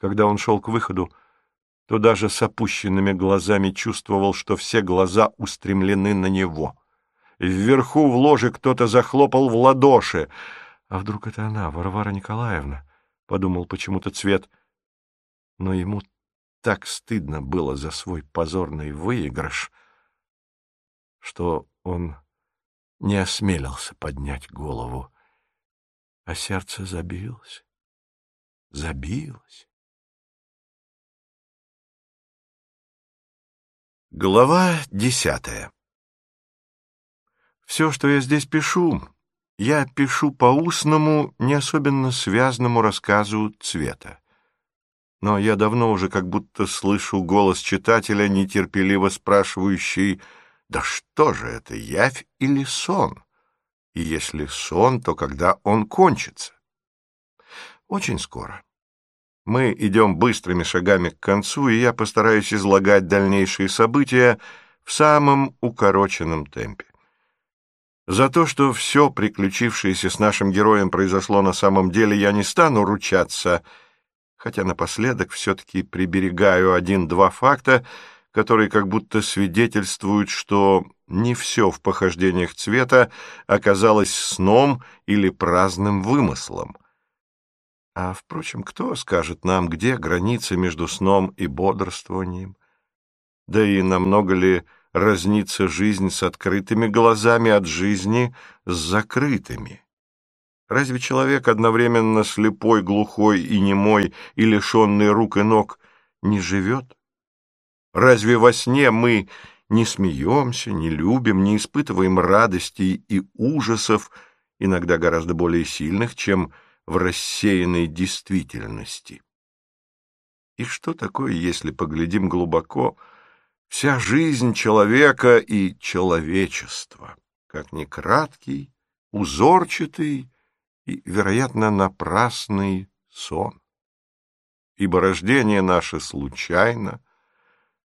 Когда он шел к выходу, то даже с опущенными глазами чувствовал, что все глаза устремлены на него. Вверху в ложе кто-то захлопал в ладоши. А вдруг это она, Варвара Николаевна? — подумал почему-то Цвет. Но ему так стыдно было за свой позорный выигрыш, что он не осмелился поднять голову, а сердце забилось, забилось. Глава десятая Все, что я здесь пишу, я пишу по устному, не особенно связанному рассказу цвета. Но я давно уже как будто слышу голос читателя, нетерпеливо спрашивающий, «Да что же это, явь или сон? И если сон, то когда он кончится?» Очень скоро. Мы идем быстрыми шагами к концу, и я постараюсь излагать дальнейшие события в самом укороченном темпе. За то, что все приключившееся с нашим героем произошло на самом деле, я не стану ручаться, хотя напоследок все-таки приберегаю один-два факта, которые как будто свидетельствуют, что не все в похождениях цвета оказалось сном или праздным вымыслом. А, впрочем, кто скажет нам, где граница между сном и бодрствованием? Да и намного ли разнится жизнь с открытыми глазами от жизни с закрытыми? Разве человек одновременно слепой, глухой и немой и лишенный рук и ног не живет? Разве во сне мы не смеемся, не любим, не испытываем радостей и ужасов, иногда гораздо более сильных, чем в рассеянной действительности. И что такое, если поглядим глубоко, вся жизнь человека и человечества, как ни краткий, узорчатый и, вероятно, напрасный сон? Ибо рождение наше случайно,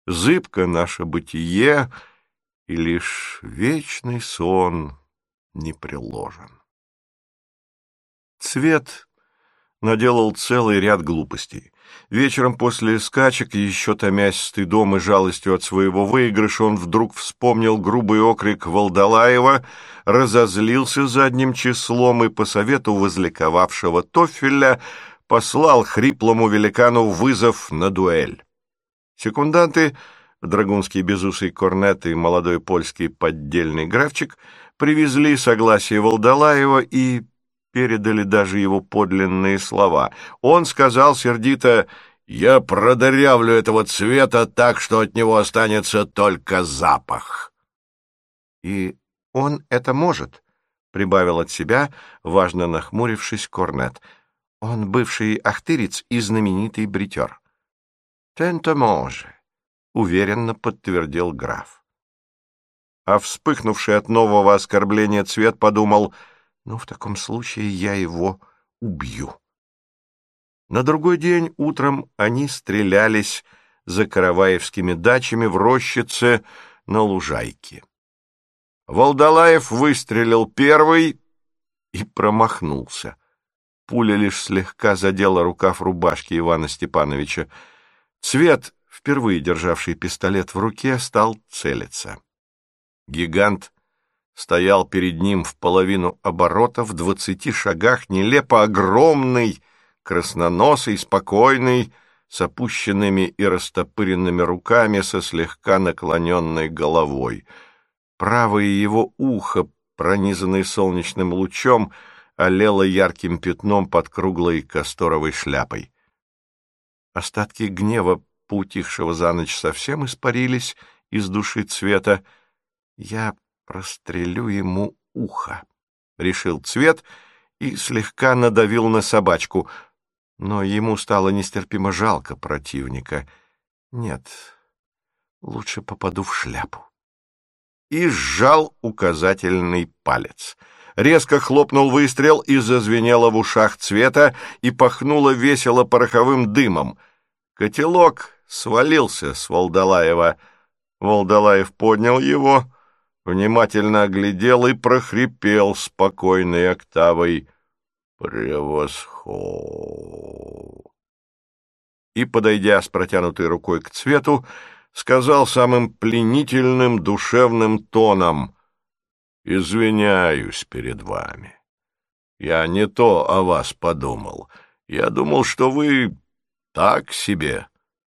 зыбко наше бытие, и лишь вечный сон не приложен. Цвет наделал целый ряд глупостей. Вечером после скачек, еще томясь стыдом и жалостью от своего выигрыша, он вдруг вспомнил грубый окрик Волдалаева, разозлился задним числом и, по совету возликовавшего Тофеля, послал хриплому великану вызов на дуэль. Секунданты, драгунский безусый корнет и молодой польский поддельный графчик, привезли согласие Волдалаева и передали даже его подлинные слова. Он сказал сердито «Я продырявлю этого цвета так, что от него останется только запах». «И он это может», — прибавил от себя, важно нахмурившись, Корнет. «Он бывший ахтырец и знаменитый бритер». «Тенто може», — уверенно подтвердил граф. А вспыхнувший от нового оскорбления цвет подумал — ну, в таком случае я его убью. На другой день утром они стрелялись за караваевскими дачами в рощице на лужайке. Волдалаев выстрелил первый и промахнулся. Пуля лишь слегка задела рукав рубашки Ивана Степановича. Цвет, впервые державший пистолет в руке, стал целиться. Гигант стоял перед ним в половину оборота, в двадцати шагах, нелепо огромный, красноносый, спокойный, с опущенными и растопыренными руками, со слегка наклоненной головой. Правое его ухо, пронизанное солнечным лучом, олело ярким пятном под круглой касторовой шляпой. Остатки гнева, поутихшего за ночь, совсем испарились из души цвета. Я прострелю ему ухо, — решил Цвет и слегка надавил на собачку, но ему стало нестерпимо жалко противника. Нет, лучше попаду в шляпу. И сжал указательный палец. Резко хлопнул выстрел и зазвенело в ушах Цвета и пахнуло весело пороховым дымом. Котелок свалился с Волдалаева. Волдалаев поднял его — внимательно оглядел и прохрипел спокойной октавой «Превосход!». и, подойдя с протянутой рукой к цвету, сказал самым пленительным душевным тоном «Извиняюсь перед вами. Я не то о вас подумал. Я думал, что вы так себе,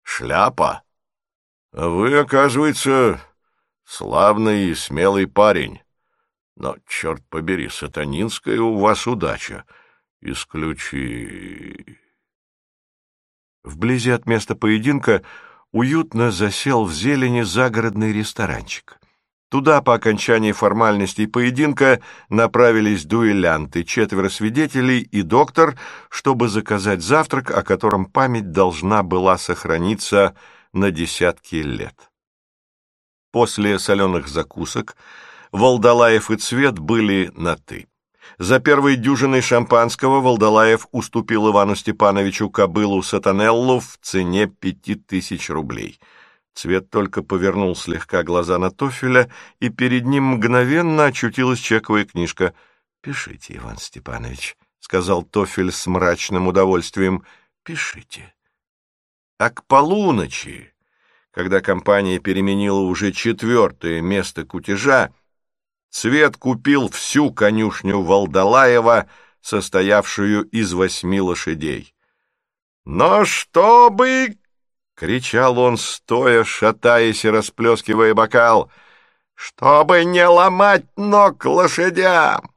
шляпа. А вы, оказывается, славный и смелый парень. Но, черт побери, сатанинская у вас удача. Исключи...» Вблизи от места поединка уютно засел в зелени загородный ресторанчик. Туда по окончании формальностей поединка направились дуэлянты, четверо свидетелей и доктор, чтобы заказать завтрак, о котором память должна была сохраниться на десятки лет. После соленых закусок Волдалаев и Цвет были на «ты». За первой дюжиной шампанского Волдалаев уступил Ивану Степановичу кобылу Сатанеллу в цене пяти тысяч рублей. Цвет только повернул слегка глаза на Тофеля, и перед ним мгновенно очутилась чековая книжка. «Пишите, Иван Степанович», — сказал Тофель с мрачным удовольствием, — «пишите». А к полуночи, когда компания переменила уже четвертое место кутежа, Цвет купил всю конюшню Волдалаева, состоявшую из восьми лошадей. «Но чтобы...» — кричал он, стоя, шатаясь и расплескивая бокал. «Чтобы не ломать ног лошадям,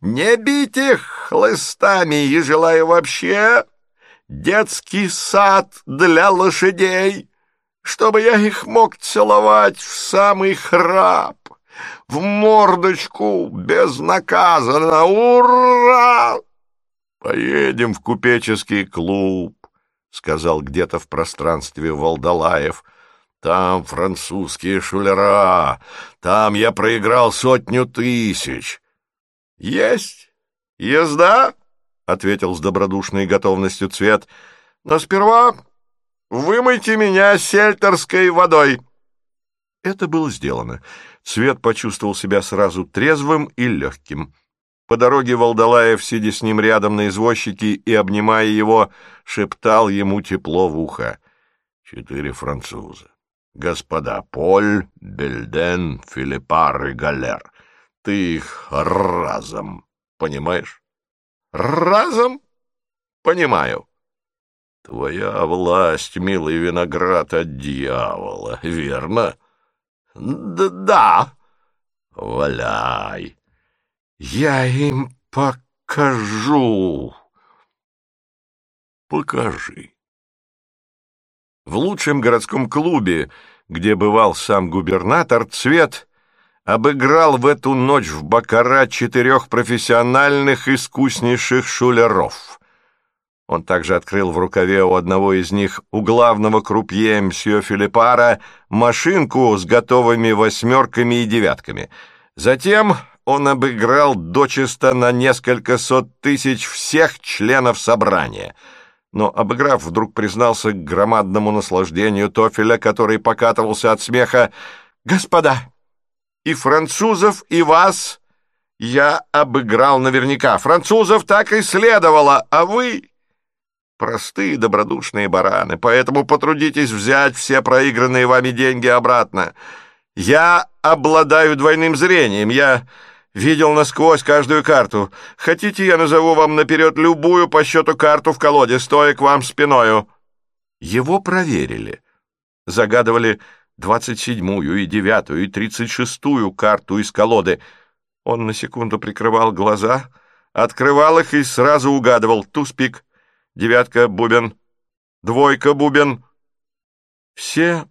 не бить их хлыстами и желаю вообще детский сад для лошадей, чтобы я их мог целовать в самый храп, в мордочку, безнаказанно! Ура! Поедем в купеческий клуб, — сказал где-то в пространстве Волдалаев. Там французские шулера, там я проиграл сотню тысяч. — Есть, езда, — ответил с добродушной готовностью цвет, — но сперва вымойте меня сельтерской водой. Это было сделано. Свет почувствовал себя сразу трезвым и легким. По дороге Волдалаев, сидя с ним рядом на извозчике и обнимая его, шептал ему тепло в ухо. Четыре француза. Господа Поль, Бельден, Филиппар и Галер. Ты их разом, понимаешь? Разом? Понимаю. Твоя власть, милый виноград от дьявола, верно? Да, да. Валяй. Я им покажу. Покажи. В лучшем городском клубе, где бывал сам губернатор, Цвет обыграл в эту ночь в бакара четырех профессиональных искуснейших шулеров. Он также открыл в рукаве у одного из них, у главного крупье мсье Филиппара, машинку с готовыми восьмерками и девятками. Затем он обыграл дочисто на несколько сот тысяч всех членов собрания. Но, обыграв, вдруг признался к громадному наслаждению Тофеля, который покатывался от смеха. «Господа, и французов, и вас я обыграл наверняка. Французов так и следовало, а вы...» простые добродушные бараны, поэтому потрудитесь взять все проигранные вами деньги обратно. Я обладаю двойным зрением, я видел насквозь каждую карту. Хотите, я назову вам наперед любую по счету карту в колоде, стоя к вам спиною?» Его проверили. Загадывали двадцать седьмую и девятую и тридцать шестую карту из колоды. Он на секунду прикрывал глаза, открывал их и сразу угадывал туз-пик девятка — бубен, двойка — бубен. Все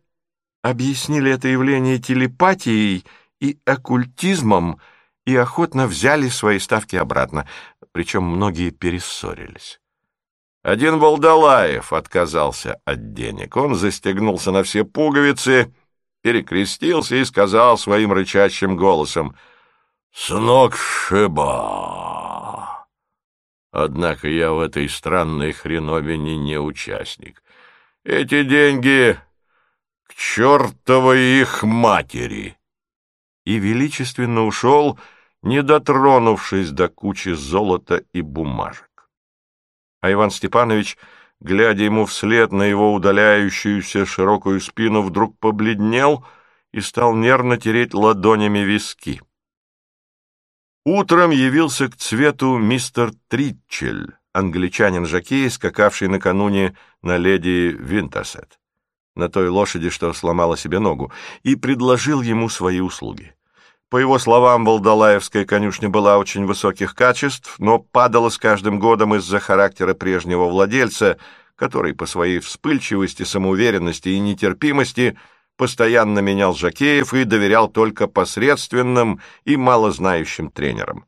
объяснили это явление телепатией и оккультизмом и охотно взяли свои ставки обратно, причем многие перессорились. Один Волдалаев отказался от денег. Он застегнулся на все пуговицы, перекрестился и сказал своим рычащим голосом «Сног шиба!» Однако я в этой странной хреновине не участник. Эти деньги к чертовой их матери!» И величественно ушел, не дотронувшись до кучи золота и бумажек. А Иван Степанович глядя ему вслед на его удаляющуюся широкую спину, вдруг побледнел и стал нервно тереть ладонями виски. Утром явился к цвету мистер Тритчель, англичанин-жокей, скакавший накануне на леди Винтерсет, на той лошади, что сломала себе ногу, и предложил ему свои услуги. По его словам, Волдалаевская конюшня была очень высоких качеств, но падала с каждым годом из-за характера прежнего владельца, который по своей вспыльчивости, самоуверенности и нетерпимости – постоянно менял жокеев и доверял только посредственным и малознающим тренерам.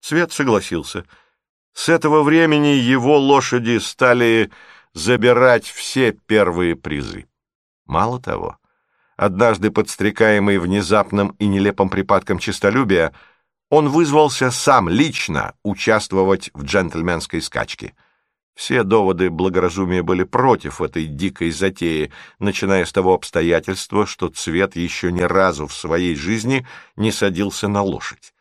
Свет согласился. С этого времени его лошади стали забирать все первые призы. Мало того, однажды подстрекаемый внезапным и нелепым припадком честолюбия, он вызвался сам лично участвовать в джентльменской скачке — все доводы благоразумия были против этой дикой затеи, начиная с того обстоятельства, что Цвет еще ни разу в своей жизни не садился на лошадь.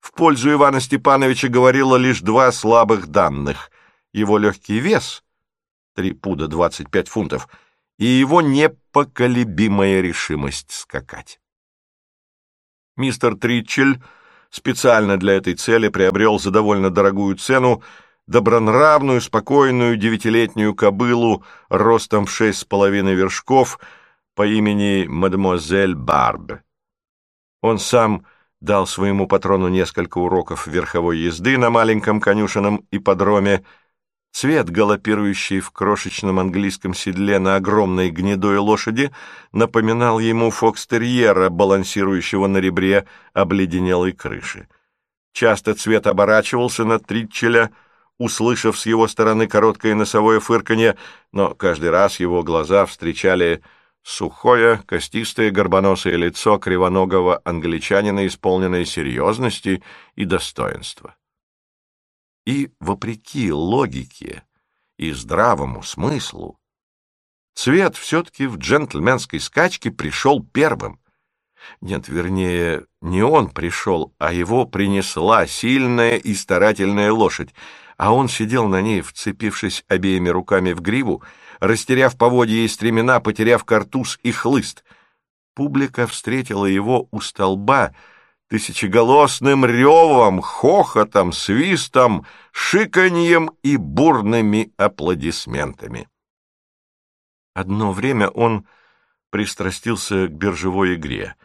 В пользу Ивана Степановича говорило лишь два слабых данных — его легкий вес — три пуда двадцать пять фунтов — и его непоколебимая решимость скакать. Мистер Тритчель специально для этой цели приобрел за довольно дорогую цену добронравную, спокойную девятилетнюю кобылу ростом в шесть с половиной вершков по имени мадемуазель Барб. Он сам дал своему патрону несколько уроков верховой езды на маленьком конюшенном ипподроме. Цвет, галопирующий в крошечном английском седле на огромной гнедой лошади, напоминал ему фокстерьера, балансирующего на ребре обледенелой крыши. Часто Цвет оборачивался на Тритчеля, услышав с его стороны короткое носовое фырканье, но каждый раз его глаза встречали сухое, костистое, горбоносое лицо кривоногого англичанина, исполненное серьезности и достоинства. И, вопреки логике и здравому смыслу, Цвет все-таки в джентльменской скачке пришел первым. Нет, вернее, не он пришел, а его принесла сильная и старательная лошадь, а он сидел на ней, вцепившись обеими руками в гриву, растеряв поводья и стремена, потеряв картуз и хлыст. Публика встретила его у столба тысячеголосным ревом, хохотом, свистом, шиканьем и бурными аплодисментами. Одно время он пристрастился к биржевой игре —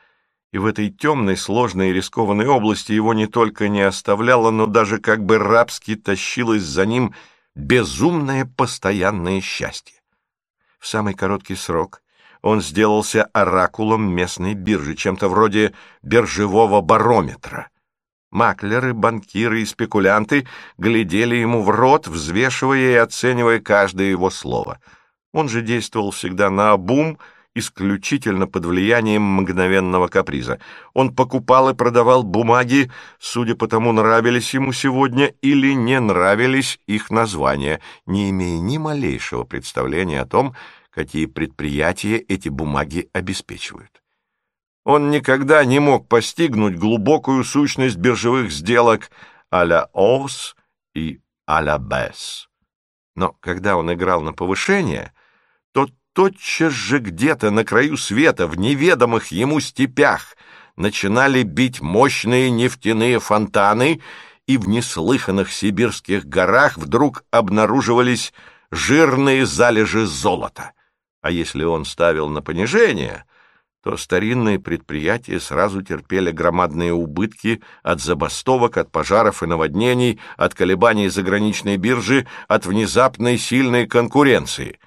и в этой темной, сложной и рискованной области его не только не оставляло, но даже как бы рабски тащилось за ним безумное постоянное счастье. В самый короткий срок он сделался оракулом местной биржи, чем-то вроде биржевого барометра. Маклеры, банкиры и спекулянты глядели ему в рот, взвешивая и оценивая каждое его слово. Он же действовал всегда на обум, исключительно под влиянием мгновенного каприза. Он покупал и продавал бумаги, судя по тому, нравились ему сегодня или не нравились их названия, не имея ни малейшего представления о том, какие предприятия эти бумаги обеспечивают. Он никогда не мог постигнуть глубокую сущность биржевых сделок а-ля Овс и а-ля Бесс. Но когда он играл на повышение, тотчас же где-то на краю света, в неведомых ему степях, начинали бить мощные нефтяные фонтаны, и в неслыханных сибирских горах вдруг обнаруживались жирные залежи золота. А если он ставил на понижение, то старинные предприятия сразу терпели громадные убытки от забастовок, от пожаров и наводнений, от колебаний заграничной биржи, от внезапной сильной конкуренции —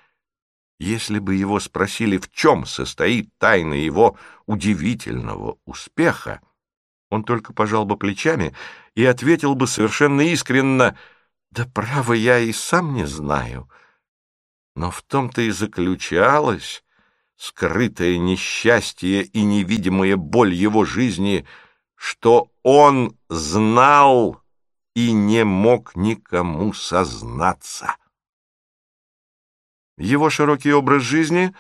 если бы его спросили, в чем состоит тайна его удивительного успеха, он только пожал бы плечами и ответил бы совершенно искренно, «Да право, я и сам не знаю». Но в том-то и заключалось скрытое несчастье и невидимая боль его жизни, что он знал и не мог никому сознаться. Его широкий образ жизни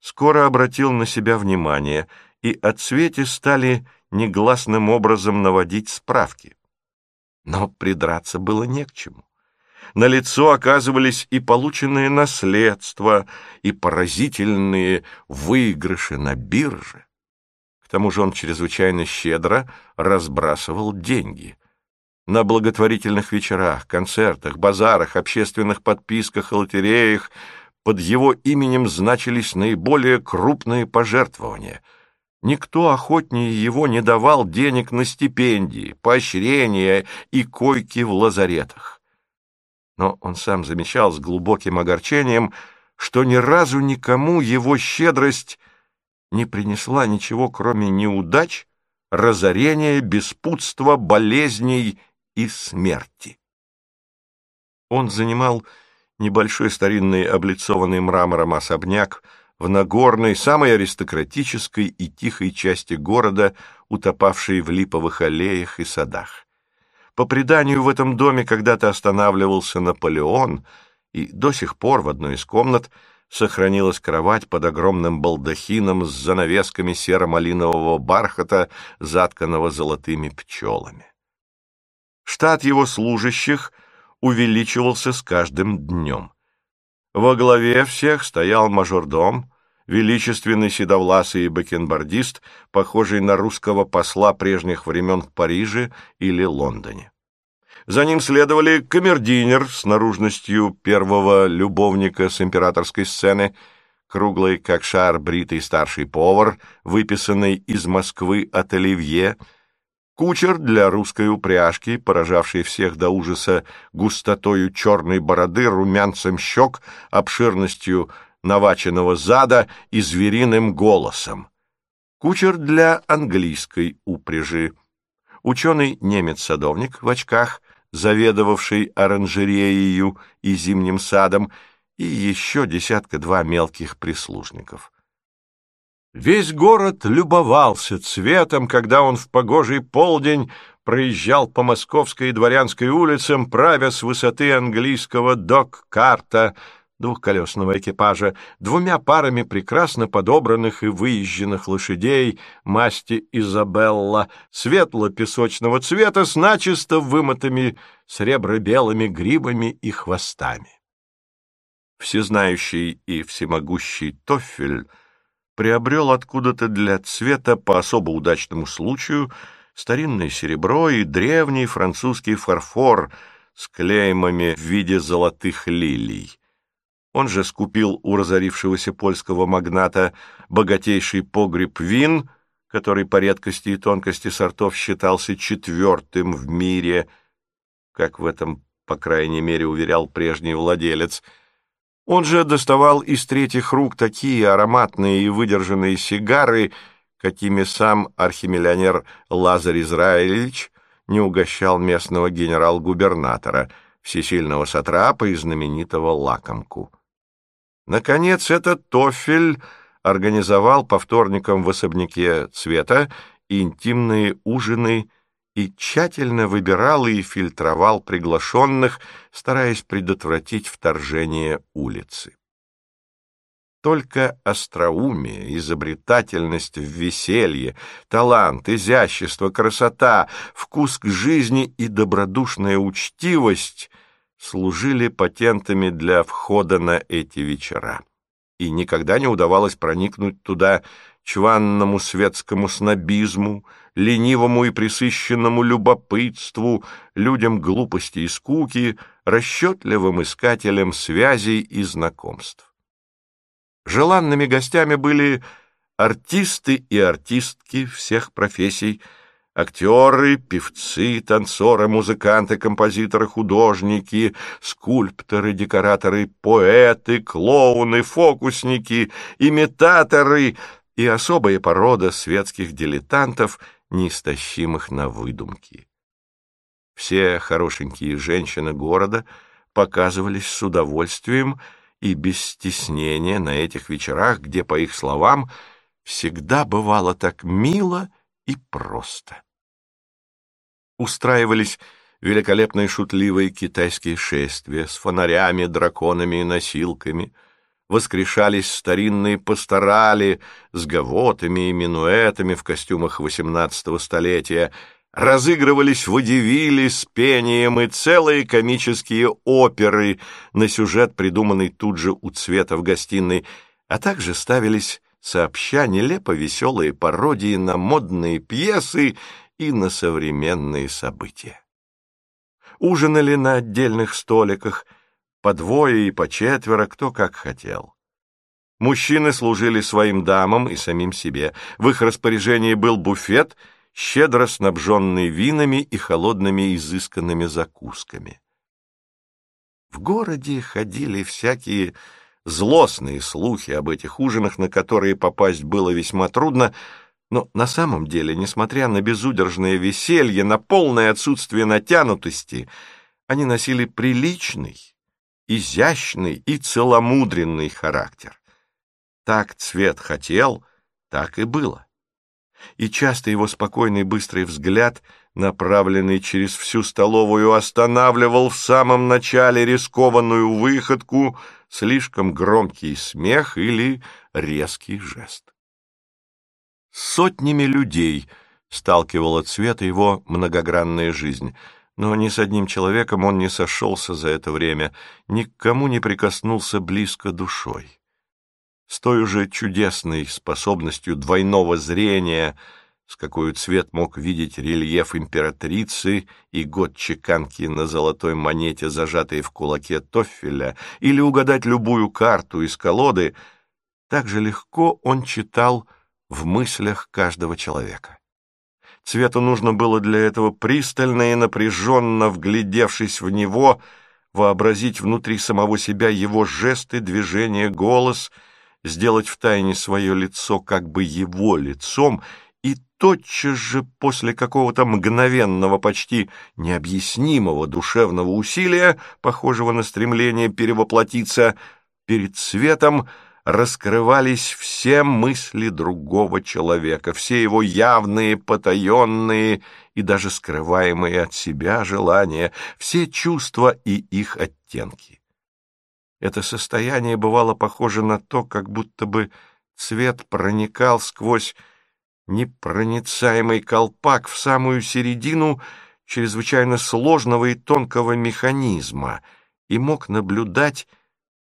скоро обратил на себя внимание, и о стали негласным образом наводить справки. Но придраться было не к чему. На лицо оказывались и полученные наследства, и поразительные выигрыши на бирже. К тому же он чрезвычайно щедро разбрасывал деньги. На благотворительных вечерах, концертах, базарах, общественных подписках лотереях под его именем значились наиболее крупные пожертвования. Никто охотнее его не давал денег на стипендии, поощрения и койки в лазаретах. Но он сам замечал с глубоким огорчением, что ни разу никому его щедрость не принесла ничего, кроме неудач, разорения, беспутства, болезней и смерти. Он занимал небольшой старинный облицованный мрамором особняк в Нагорной, самой аристократической и тихой части города, утопавшей в липовых аллеях и садах. По преданию, в этом доме когда-то останавливался Наполеон, и до сих пор в одной из комнат сохранилась кровать под огромным балдахином с занавесками серо-малинового бархата, затканного золотыми пчелами. Штат его служащих увеличивался с каждым днем. Во главе всех стоял мажордом, величественный седовласый бакенбардист, похожий на русского посла прежних времен в Париже или Лондоне. За ним следовали камердинер с наружностью первого любовника с императорской сцены, круглый, как шар, бритый старший повар, выписанный из Москвы от Оливье, кучер для русской упряжки, поражавший всех до ужаса густотою черной бороды, румянцем щек, обширностью наваченного зада и звериным голосом, кучер для английской упряжи, ученый немец-садовник в очках, заведовавший оранжереей и зимним садом, и еще десятка-два мелких прислужников. Весь город любовался цветом, когда он в погожий полдень проезжал по Московской и Дворянской улицам, правя с высоты английского док-карта двухколесного экипажа двумя парами прекрасно подобранных и выезженных лошадей масти Изабелла, светло-песочного цвета с начисто вымытыми сребро-белыми грибами и хвостами. Всезнающий и всемогущий Тофель приобрел откуда-то для цвета по особо удачному случаю старинное серебро и древний французский фарфор с клеймами в виде золотых лилий. Он же скупил у разорившегося польского магната богатейший погреб вин, который по редкости и тонкости сортов считался четвертым в мире, как в этом, по крайней мере, уверял прежний владелец. Он же доставал из третьих рук такие ароматные и выдержанные сигары, какими сам архимиллионер Лазарь Израилевич не угощал местного генерал-губернатора, всесильного сатрапа и знаменитого лакомку. Наконец, этот Тофель организовал по вторникам в особняке Цвета интимные ужины и тщательно выбирал и фильтровал приглашенных, стараясь предотвратить вторжение улицы. Только остроумие, изобретательность в веселье, талант, изящество, красота, вкус к жизни и добродушная учтивость — служили патентами для входа на эти вечера. И никогда не удавалось проникнуть туда чванному светскому снобизму, ленивому и присыщенному любопытству, людям глупости и скуки, расчетливым искателям связей и знакомств. Желанными гостями были артисты и артистки всех профессий, Актеры, певцы, танцоры, музыканты, композиторы, художники, скульпторы, декораторы, поэты, клоуны, фокусники, имитаторы и особая порода светских дилетантов, неистощимых на выдумки. Все хорошенькие женщины города показывались с удовольствием и без стеснения на этих вечерах, где, по их словам, всегда бывало так мило и просто устраивались великолепные шутливые китайские шествия с фонарями, драконами и носилками, воскрешались старинные пасторали с гавотами и минуэтами в костюмах XVIII столетия, разыгрывались водевили с пением и целые комические оперы на сюжет, придуманный тут же у цвета в гостиной, а также ставились сообща нелепо веселые пародии на модные пьесы и на современные события. Ужинали на отдельных столиках, по двое и по четверо, кто как хотел. Мужчины служили своим дамам и самим себе. В их распоряжении был буфет, щедро снабженный винами и холодными изысканными закусками. В городе ходили всякие злостные слухи об этих ужинах, на которые попасть было весьма трудно, но на самом деле, несмотря на безудержное веселье, на полное отсутствие натянутости, они носили приличный, изящный и целомудренный характер. Так цвет хотел, так и было. И часто его спокойный быстрый взгляд, направленный через всю столовую, останавливал в самом начале рискованную выходку, слишком громкий смех или резкий жест. сотнями людей сталкивала цвета его многогранная жизнь — но ни с одним человеком он не сошелся за это время, ни к кому не прикоснулся близко душой с той же чудесной способностью двойного зрения, с какой цвет мог видеть рельеф императрицы и год чеканки на золотой монете, зажатой в кулаке Тоффеля, или угадать любую карту из колоды, так же легко он читал в мыслях каждого человека. Цвету нужно было для этого пристально и напряженно, вглядевшись в него, вообразить внутри самого себя его жесты, движения, голос — сделать втайне свое лицо как бы его лицом и тотчас же после какого-то мгновенного, почти необъяснимого душевного усилия, похожего на стремление перевоплотиться, перед светом раскрывались все мысли другого человека, все его явные, потаенные и даже скрываемые от себя желания, все чувства и их оттенки. Это состояние бывало похоже на то, как будто бы цвет проникал сквозь непроницаемый колпак в самую середину чрезвычайно сложного и тонкого механизма и мог наблюдать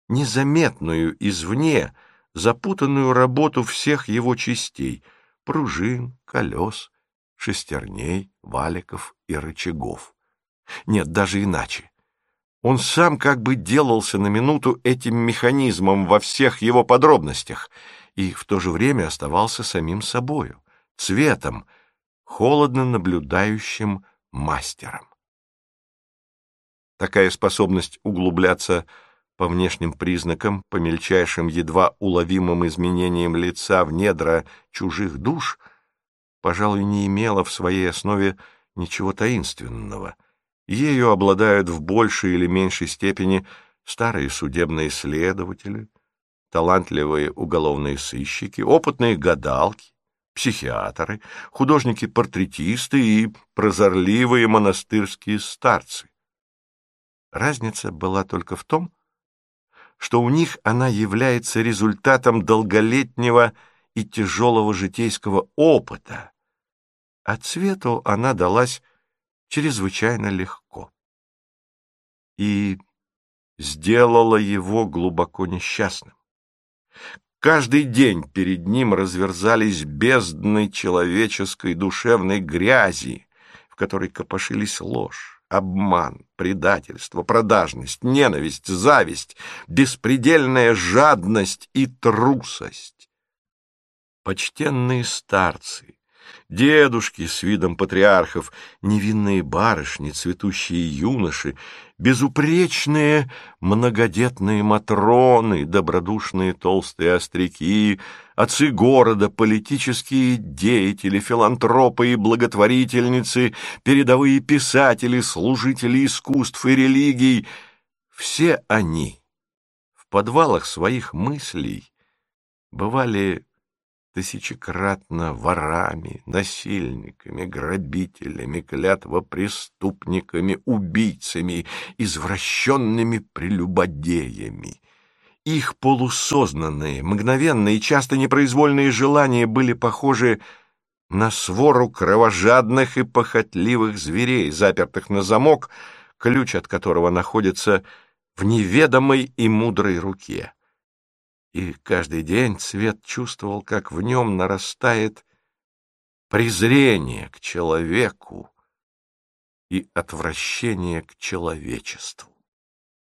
незаметную извне запутанную работу всех его частей — пружин, колес, шестерней, валиков и рычагов. Нет, даже иначе. Он сам как бы делался на минуту этим механизмом во всех его подробностях и в то же время оставался самим собою, цветом, холодно наблюдающим мастером. Такая способность углубляться по внешним признакам, по мельчайшим едва уловимым изменениям лица в недра чужих душ, пожалуй, не имела в своей основе ничего таинственного — Ею обладают в большей или меньшей степени старые судебные следователи, талантливые уголовные сыщики, опытные гадалки, психиатры, художники-портретисты и прозорливые монастырские старцы. Разница была только в том, что у них она является результатом долголетнего и тяжелого житейского опыта, а цвету она далась чрезвычайно легко. И сделала его глубоко несчастным. Каждый день перед ним разверзались бездны человеческой душевной грязи, в которой копошились ложь, обман, предательство, продажность, ненависть, зависть, беспредельная жадность и трусость. Почтенные старцы, дедушки с видом патриархов, невинные барышни, цветущие юноши, безупречные многодетные матроны, добродушные толстые остряки, отцы города, политические деятели, филантропы и благотворительницы, передовые писатели, служители искусств и религий — все они в подвалах своих мыслей бывали тысячекратно ворами, насильниками, грабителями, клятвопреступниками, убийцами, извращенными прелюбодеями. Их полусознанные, мгновенные часто непроизвольные желания были похожи на свору кровожадных и похотливых зверей, запертых на замок, ключ от которого находится в неведомой и мудрой руке. И каждый день Цвет чувствовал, как в нем нарастает презрение к человеку и отвращение к человечеству.